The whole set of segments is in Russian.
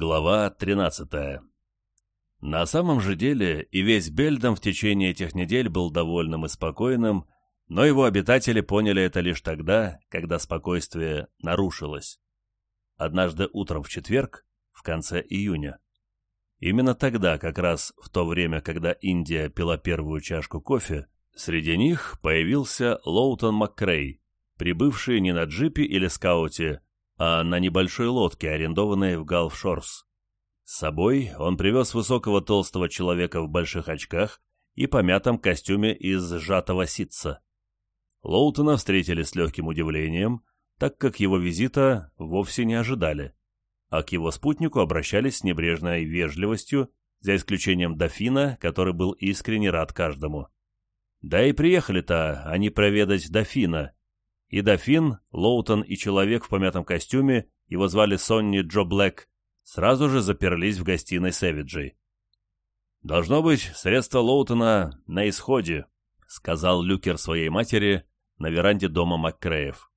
Глава 13 На самом же деле и весь Бельдом в течение этих недель был довольным и спокойным, но его обитатели поняли это лишь тогда, когда спокойствие нарушилось. Однажды утром в четверг, в конце июня. Именно тогда, как раз в то время, когда Индия пила первую чашку кофе, среди них появился Лоутон МакКрей, прибывший не на джипе или скауте, а на небольшой лодке, арендованной в Галфшорс. С собой он привез высокого толстого человека в больших очках и помятом костюме из сжатого ситца. Лоутона встретили с легким удивлением, так как его визита вовсе не ожидали, а к его спутнику обращались с небрежной вежливостью, за исключением дофина, который был искренне рад каждому. Да и приехали-то они проведать дофина, и дофин, Лоутон и человек в помятом костюме, его звали Сонни Джо Блэк, сразу же заперлись в гостиной Сэвиджей. «Должно быть, средства Лоутона на исходе», — сказал Люкер своей матери на веранде дома Маккреев.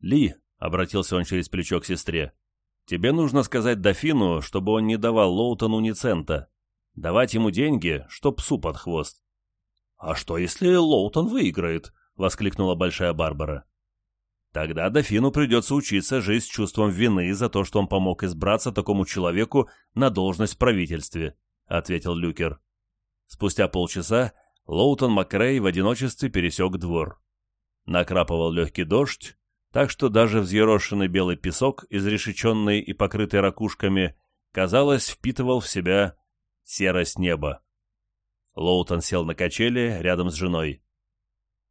«Ли», — обратился он через плечо к сестре, — «тебе нужно сказать дофину, чтобы он не давал Лоутону ни цента. Давать ему деньги, что псу под хвост». «А что, если Лоутон выиграет?» — воскликнула Большая Барбара. Тогда дофину придется учиться жить с чувством вины за то, что он помог избраться такому человеку на должность в правительстве, — ответил Люкер. Спустя полчаса Лоутон Макрей в одиночестве пересек двор. Накрапывал легкий дождь, так что даже взъерошенный белый песок, изрешеченный и покрытый ракушками, казалось, впитывал в себя серость неба. Лоутон сел на качели рядом с женой.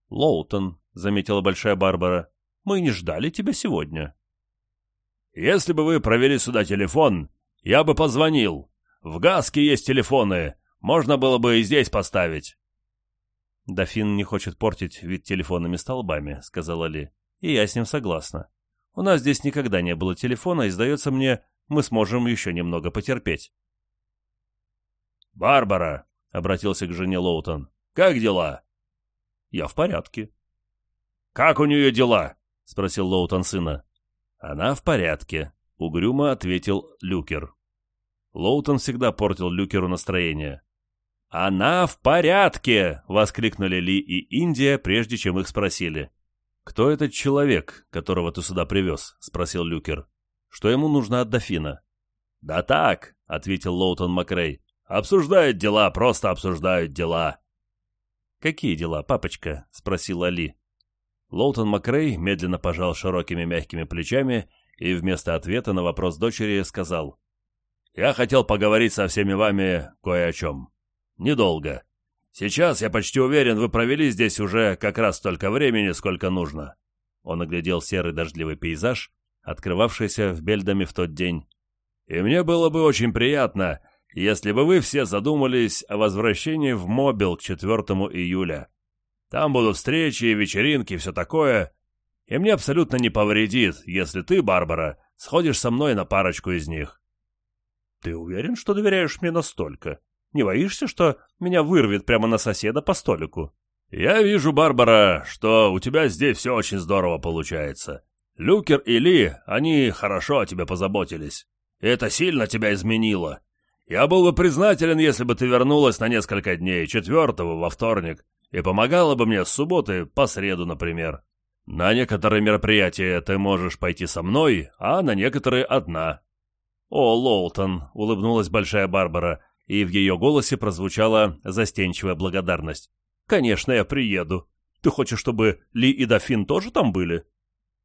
«Лоутон», — заметила Большая Барбара, мы не ждали тебя сегодня». «Если бы вы провели сюда телефон, я бы позвонил. В Гаске есть телефоны, можно было бы и здесь поставить». «Дофин не хочет портить вид телефонными столбами», — сказала Ли. «И я с ним согласна. У нас здесь никогда не было телефона, и, сдается мне, мы сможем еще немного потерпеть». «Барбара», — обратился к жене Лоутон, — «как дела?» «Я в порядке». «Как у нее дела?» — спросил Лоутон сына. «Она в порядке», — угрюмо ответил Люкер. Лоутон всегда портил Люкеру настроение. «Она в порядке!» — воскликнули Ли и Индия, прежде чем их спросили. «Кто этот человек, которого ты сюда привез?» — спросил Люкер. «Что ему нужно от дофина?» «Да так», — ответил Лоутон Макрей. «Обсуждают дела, просто обсуждают дела». «Какие дела, папочка?» — спросила Ли. Лоутон Макрей медленно пожал широкими мягкими плечами и вместо ответа на вопрос дочери сказал «Я хотел поговорить со всеми вами кое о чем. Недолго. Сейчас, я почти уверен, вы провели здесь уже как раз столько времени, сколько нужно». Он оглядел серый дождливый пейзаж, открывавшийся в Бельдаме в тот день. «И мне было бы очень приятно, если бы вы все задумались о возвращении в Мобил к 4 июля. Там будут встречи, вечеринки, все такое. И мне абсолютно не повредит, если ты, Барбара, сходишь со мной на парочку из них. Ты уверен, что доверяешь мне настолько? Не боишься, что меня вырвет прямо на соседа по столику? Я вижу, Барбара, что у тебя здесь все очень здорово получается. Люкер и Ли, они хорошо о тебе позаботились. И это сильно тебя изменило. Я был бы признателен, если бы ты вернулась на несколько дней, четвертого, во вторник, и помогала бы мне с субботы по среду, например. На некоторые мероприятия ты можешь пойти со мной, а на некоторые одна». «О, Лоутон!» — улыбнулась Большая Барбара, и в ее голосе прозвучала застенчивая благодарность. «Конечно, я приеду. Ты хочешь, чтобы Ли и Дофин тоже там были?»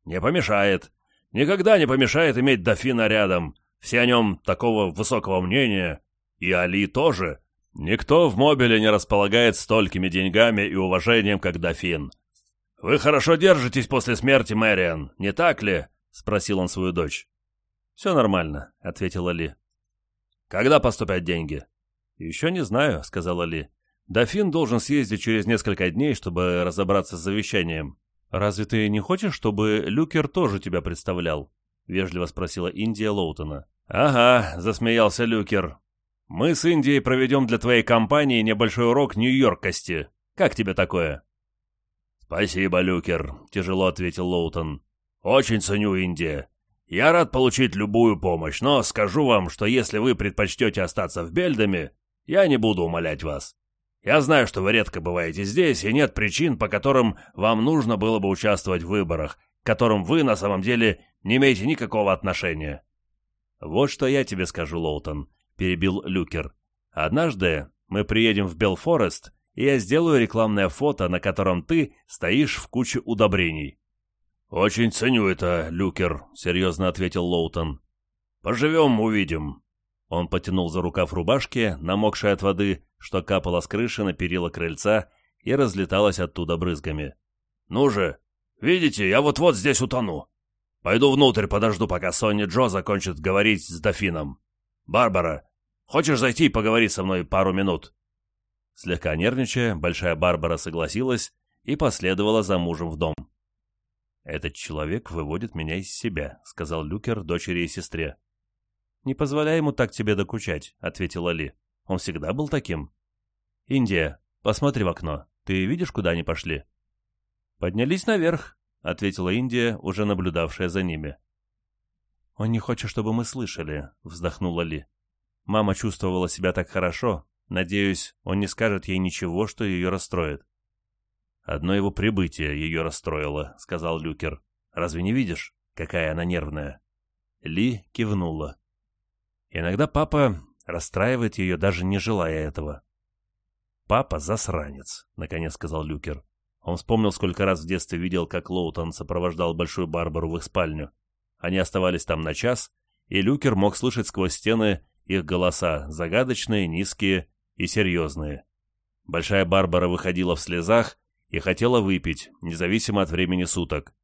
«Не помешает. Никогда не помешает иметь Дофина рядом. Все о нем такого высокого мнения. И Али тоже. Никто в мобиле не располагает столькими деньгами и уважением, как дофин. Вы хорошо держитесь после смерти Мэриан, не так ли? Спросил он свою дочь. Все нормально, ответила Ли. Когда поступят деньги? Еще не знаю, сказала Ли. Дофин должен съездить через несколько дней, чтобы разобраться с завещанием. Разве ты не хочешь, чтобы Люкер тоже тебя представлял? Вежливо спросила Индия Лоутона. «Ага», — засмеялся Люкер. Мы с Индией проведем для твоей компании небольшой урок Нью-Йоркости. Как тебе такое?» «Спасибо, Люкер», — тяжело ответил Лоутон. «Очень ценю Индия. Я рад получить любую помощь, но скажу вам, что если вы предпочтете остаться в Бельдаме, я не буду умолять вас. Я знаю, что вы редко бываете здесь, и нет причин, по которым вам нужно было бы участвовать в выборах, к которым вы на самом деле не имеете никакого отношения. Вот что я тебе скажу, Лоутон, перебил Люкер. Однажды мы приедем в Белфорест, и я сделаю рекламное фото, на котором ты стоишь в куче удобрений. «Очень ценю это, Люкер», — серьезно ответил Лоутон. «Поживем, увидим». Он потянул за рукав рубашки, намокшей от воды, что капало с крыши на перила крыльца и разлеталось оттуда брызгами. «Ну же, видите, я вот-вот здесь утону. Пойду внутрь, подожду, пока Сонни Джо закончит говорить с дофином. Барбара, хочешь зайти и поговорить со мной пару минут?» Слегка нервничая, Большая Барбара согласилась и последовала за мужем в дом. «Этот человек выводит меня из себя», — сказал Люкер дочери и сестре. «Не позволяй ему так тебе докучать», — ответила Ли. «Он всегда был таким». «Индия, посмотри в окно. Ты видишь, куда они пошли?» «Поднялись наверх», — ответила Индия, уже наблюдавшая за ними. «Он не хочет, чтобы мы слышали», — вздохнула Ли. Мама чувствовала себя так хорошо. Надеюсь, он не скажет ей ничего, что ее расстроит. «Одно его прибытие ее расстроило», — сказал Люкер. «Разве не видишь, какая она нервная?» Ли кивнула. Иногда папа расстраивает ее, даже не желая этого. «Папа засранец», — наконец сказал Люкер. Он вспомнил, сколько раз в детстве видел, как Лоутон сопровождал Большую Барбару в их спальню. Они оставались там на час, и Люкер мог слышать сквозь стены их голоса, загадочные, низкие и серьезные. Большая Барбара выходила в слезах, и хотела выпить, независимо от времени суток.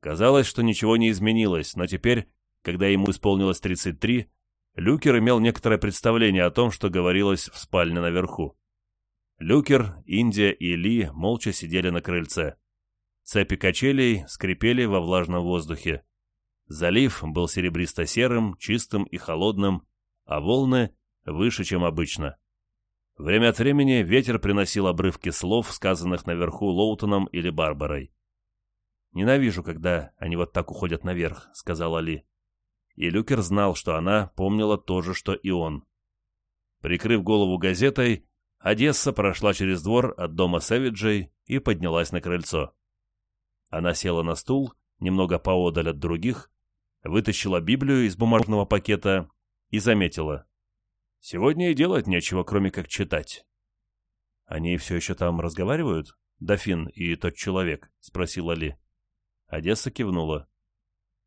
Казалось, что ничего не изменилось, но теперь, когда ему исполнилось 33, Люкер имел некоторое представление о том, что говорилось в спальне наверху. Люкер, Индия и Ли молча сидели на крыльце. Цепи качелей скрипели во влажном воздухе. Залив был серебристо-серым, чистым и холодным, а волны выше, чем обычно. Время от времени ветер приносил обрывки слов, сказанных наверху Лоутоном или Барбарой. «Ненавижу, когда они вот так уходят наверх», — сказала Ли. И Люкер знал, что она помнила то же, что и он. Прикрыв голову газетой, Одесса прошла через двор от дома Сэвиджей и поднялась на крыльцо. Она села на стул, немного поодаль от других, вытащила Библию из бумажного пакета и заметила. Сегодня и делать нечего, кроме как читать. Они все еще там разговаривают? Дофин и тот человек? Спросила Ли. Одесса кивнула.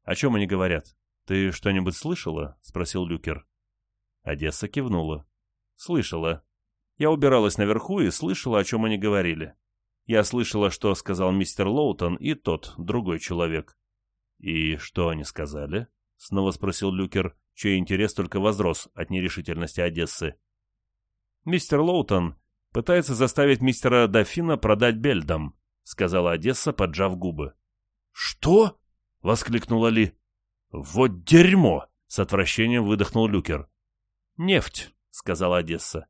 О чем они говорят? Ты что-нибудь слышала? Спросил Люкер. Одесса кивнула. Слышала. Я убиралась наверху и слышала, о чем они говорили. Я слышала, что сказал мистер Лоутон и тот, другой человек. «И что они сказали?» — снова спросил Люкер чей интерес только возрос от нерешительности Одессы. «Мистер Лоутон пытается заставить мистера Дофина продать Бельдам», — сказала Одесса, поджав губы. «Что?» — воскликнула Ли. «Вот дерьмо!» — с отвращением выдохнул Люкер. «Нефть», — сказала Одесса.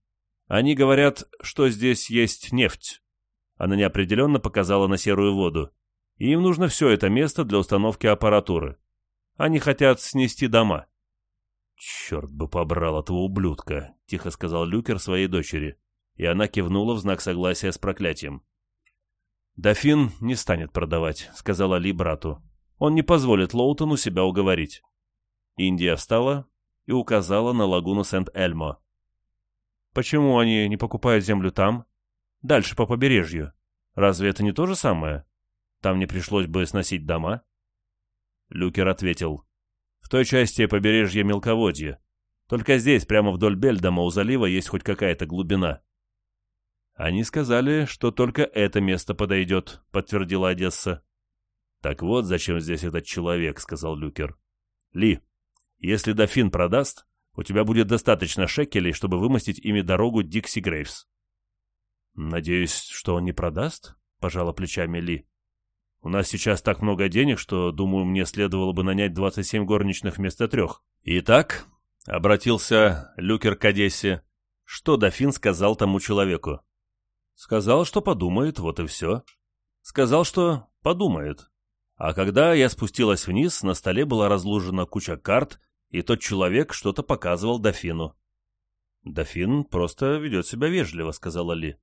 «Они говорят, что здесь есть нефть». Она неопределенно показала на серую воду. И им нужно все это место для установки аппаратуры. Они хотят снести дома. «Черт бы побрал этого ублюдка», — тихо сказал Люкер своей дочери, и она кивнула в знак согласия с проклятием. «Дофин не станет продавать», — сказала Ли брату. «Он не позволит Лоутону себя уговорить». Индия встала и указала на лагуну Сент-Эльмо. «Почему они не покупают землю там? Дальше по побережью. Разве это не то же самое? Там не пришлось бы сносить дома?» Люкер ответил. В той части побережья мелководье. Только здесь, прямо вдоль Бельдома у залива, есть хоть какая-то глубина. Они сказали, что только это место подойдет, подтвердила Одесса. Так вот, зачем здесь этот человек, сказал Люкер. Ли, если дофин продаст, у тебя будет достаточно шекелей, чтобы вымостить ими дорогу Дикси Грейвс. Надеюсь, что он не продаст? Пожала плечами Ли. У нас сейчас так много денег, что, думаю, мне следовало бы нанять 27 горничных вместо трех. Итак, — обратился Люкер к Одессе, — что дофин сказал тому человеку? Сказал, что подумает, вот и все. Сказал, что подумает. А когда я спустилась вниз, на столе была разложена куча карт, и тот человек что-то показывал дофину. «Дофин просто ведет себя вежливо», — сказала Ли.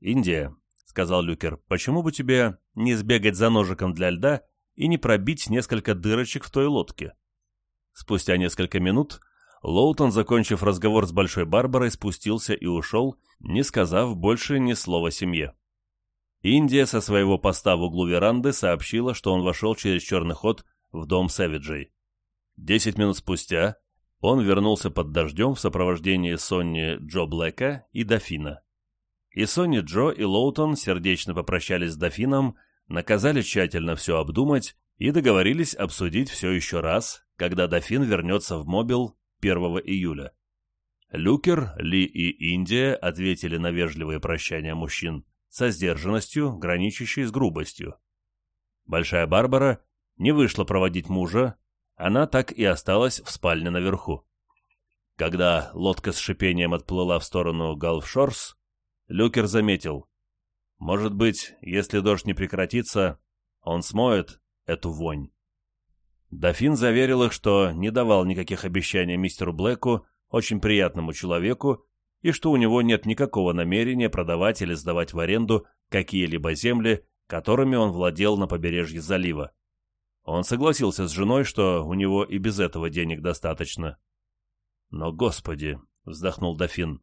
«Индия», — сказал Люкер, — «почему бы тебе не сбегать за ножиком для льда и не пробить несколько дырочек в той лодке?» Спустя несколько минут Лоутон, закончив разговор с Большой Барбарой, спустился и ушел, не сказав больше ни слова семье. Индия со своего поста в углу веранды сообщила, что он вошел через черный ход в дом Сэвиджей. Десять минут спустя он вернулся под дождем в сопровождении Сонни Джо Блэка и Дофина. И Сонни Джо и Лоутон сердечно попрощались с Дофином, наказали тщательно все обдумать и договорились обсудить все еще раз, когда Дофин вернется в Мобил 1 июля. Люкер, Ли и Индия ответили на вежливые прощания мужчин со сдержанностью, граничащей с грубостью. Большая Барбара не вышла проводить мужа, она так и осталась в спальне наверху. Когда лодка с шипением отплыла в сторону Галфшорс, Люкер заметил, может быть, если дождь не прекратится, он смоет эту вонь. Дофин заверил их, что не давал никаких обещаний мистеру Блэку, очень приятному человеку, и что у него нет никакого намерения продавать или сдавать в аренду какие-либо земли, которыми он владел на побережье залива. Он согласился с женой, что у него и без этого денег достаточно. «Но, господи!» — вздохнул дофин.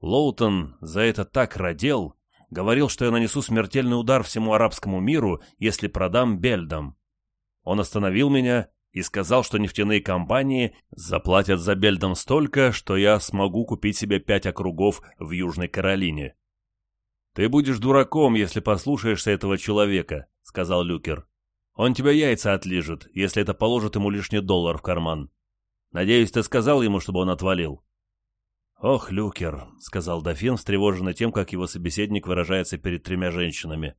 «Лоутон за это так родил, говорил, что я нанесу смертельный удар всему арабскому миру, если продам Бельдам. Он остановил меня и сказал, что нефтяные компании заплатят за Бельдом столько, что я смогу купить себе пять округов в Южной Каролине. «Ты будешь дураком, если послушаешься этого человека», — сказал Люкер. «Он тебя яйца отлижет, если это положит ему лишний доллар в карман. Надеюсь, ты сказал ему, чтобы он отвалил». «Ох, Люкер», — сказал дофин, встревоженный тем, как его собеседник выражается перед тремя женщинами.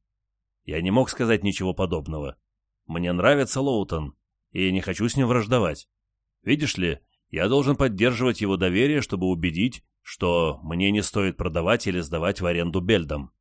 «Я не мог сказать ничего подобного. Мне нравится Лоутон, и я не хочу с ним враждовать. Видишь ли, я должен поддерживать его доверие, чтобы убедить, что мне не стоит продавать или сдавать в аренду Бельдам.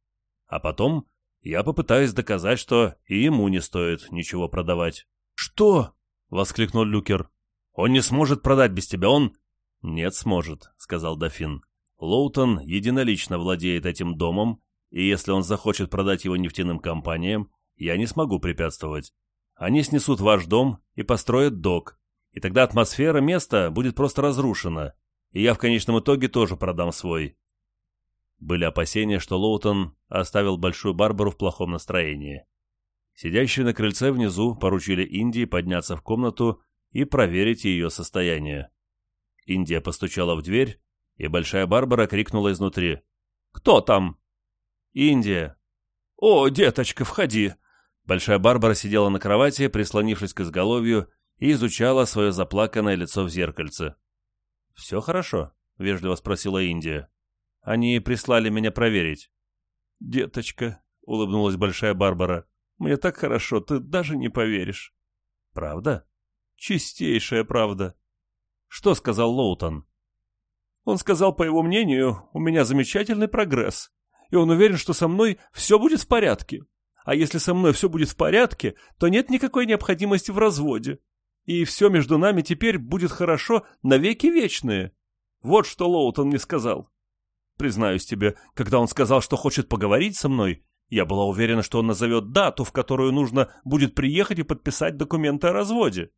А потом я попытаюсь доказать, что и ему не стоит ничего продавать. «Что?» — воскликнул Люкер. «Он не сможет продать без тебя, он...» «Нет, сможет», — сказал дофин. «Лоутон единолично владеет этим домом, и если он захочет продать его нефтяным компаниям, я не смогу препятствовать. Они снесут ваш дом и построят док, и тогда атмосфера места будет просто разрушена, и я в конечном итоге тоже продам свой. Были опасения, что Лоутон оставил Большую Барбару в плохом настроении. Сидящие на крыльце внизу поручили Индии подняться в комнату и проверить ее состояние. Индия постучала в дверь, и Большая Барбара крикнула изнутри. «Кто там?» «Индия». «О, деточка, входи!» Большая Барбара сидела на кровати, прислонившись к изголовью, и изучала свое заплаканное лицо в зеркальце. «Все хорошо?» — вежливо спросила Индия. «Они прислали меня проверить». «Деточка», — улыбнулась Большая Барбара, — «мне так хорошо, ты даже не поверишь». «Правда?» «Чистейшая правда». «Что сказал Лоутон?» «Он сказал, по его мнению, у меня замечательный прогресс, и он уверен, что со мной все будет в порядке. А если со мной все будет в порядке, то нет никакой необходимости в разводе. И все между нами теперь будет хорошо навеки вечные. Вот что Лоутон мне сказал. Признаюсь тебе, когда он сказал, что хочет поговорить со мной, я была уверена, что он назовет дату, в которую нужно будет приехать и подписать документы о разводе.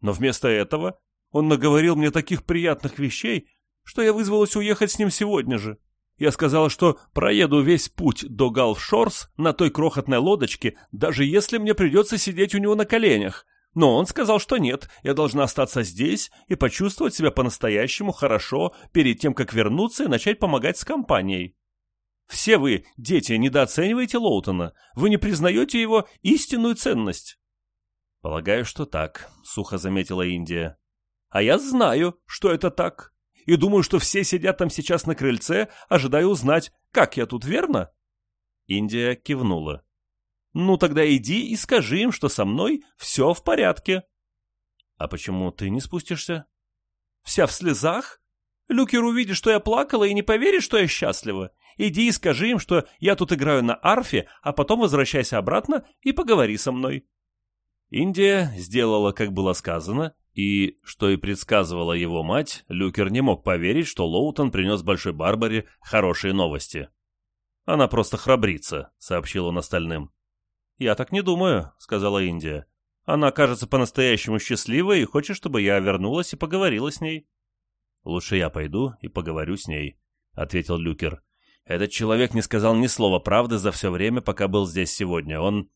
Но вместо этого он наговорил мне таких приятных вещей, что я вызвалась уехать с ним сегодня же. Я сказала, что проеду весь путь до Галфшорс на той крохотной лодочке, даже если мне придется сидеть у него на коленях. Но он сказал, что нет, я должна остаться здесь и почувствовать себя по-настоящему хорошо перед тем, как вернуться и начать помогать с компанией. Все вы, дети, недооцениваете Лоутона. Вы не признаете его истинную ценность. Полагаю, что так, сухо заметила Индия. А я знаю, что это так и думаю, что все сидят там сейчас на крыльце, ожидая узнать, как я тут, верно?» Индия кивнула. «Ну тогда иди и скажи им, что со мной все в порядке». «А почему ты не спустишься?» «Вся в слезах? Люкер увидит, что я плакала и не поверит, что я счастлива. Иди и скажи им, что я тут играю на арфе, а потом возвращайся обратно и поговори со мной». Индия сделала, как было сказано, и, что и предсказывала его мать, Люкер не мог поверить, что Лоутон принес Большой Барбаре хорошие новости. «Она просто храбрится», — сообщил он остальным. «Я так не думаю», — сказала Индия. «Она кажется по-настоящему счастливой и хочет, чтобы я вернулась и поговорила с ней». «Лучше я пойду и поговорю с ней», — ответил Люкер. «Этот человек не сказал ни слова правды за все время, пока был здесь сегодня. Он...»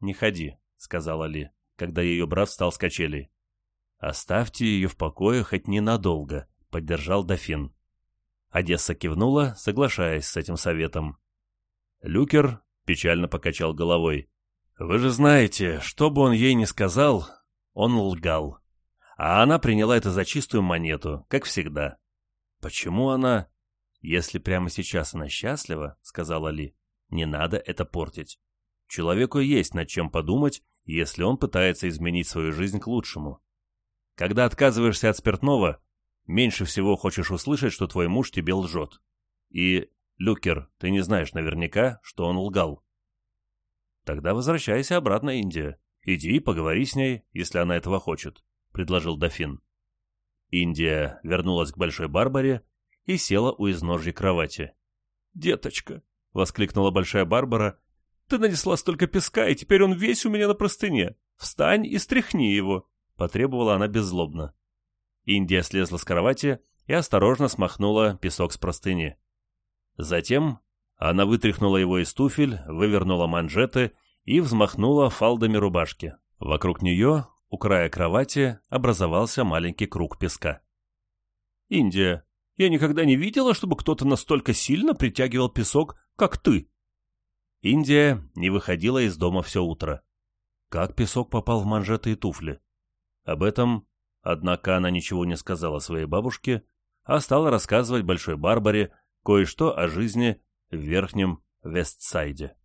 «Не ходи», — сказала Ли, когда ее брат встал с качелей. «Оставьте ее в покое хоть ненадолго», — поддержал дофин. Одесса кивнула, соглашаясь с этим советом. Люкер печально покачал головой. «Вы же знаете, что бы он ей ни сказал, он лгал. А она приняла это за чистую монету, как всегда. Почему она...» «Если прямо сейчас она счастлива», — сказала Ли, — «не надо это портить. Человеку есть над чем подумать, если он пытается изменить свою жизнь к лучшему. Когда отказываешься от спиртного, меньше всего хочешь услышать, что твой муж тебе лжет. И, Люкер, ты не знаешь наверняка, что он лгал. Тогда возвращайся обратно, Индия. Иди и поговори с ней, если она этого хочет, — предложил дофин. Индия вернулась к Большой Барбаре и села у изножья кровати. «Деточка!» — воскликнула Большая Барбара. «Ты нанесла столько песка, и теперь он весь у меня на простыне. Встань и стряхни его!» Потребовала она беззлобно. Индия слезла с кровати и осторожно смахнула песок с простыни. Затем она вытряхнула его из туфель, вывернула манжеты и взмахнула фалдами рубашки. Вокруг нее, у края кровати, образовался маленький круг песка. «Индия, я никогда не видела, чтобы кто-то настолько сильно притягивал песок, как ты!» Индия не выходила из дома все утро. Как песок попал в манжеты и туфли? Об этом, однако, она ничего не сказала своей бабушке, а стала рассказывать Большой Барбаре кое-что о жизни в Верхнем Вестсайде.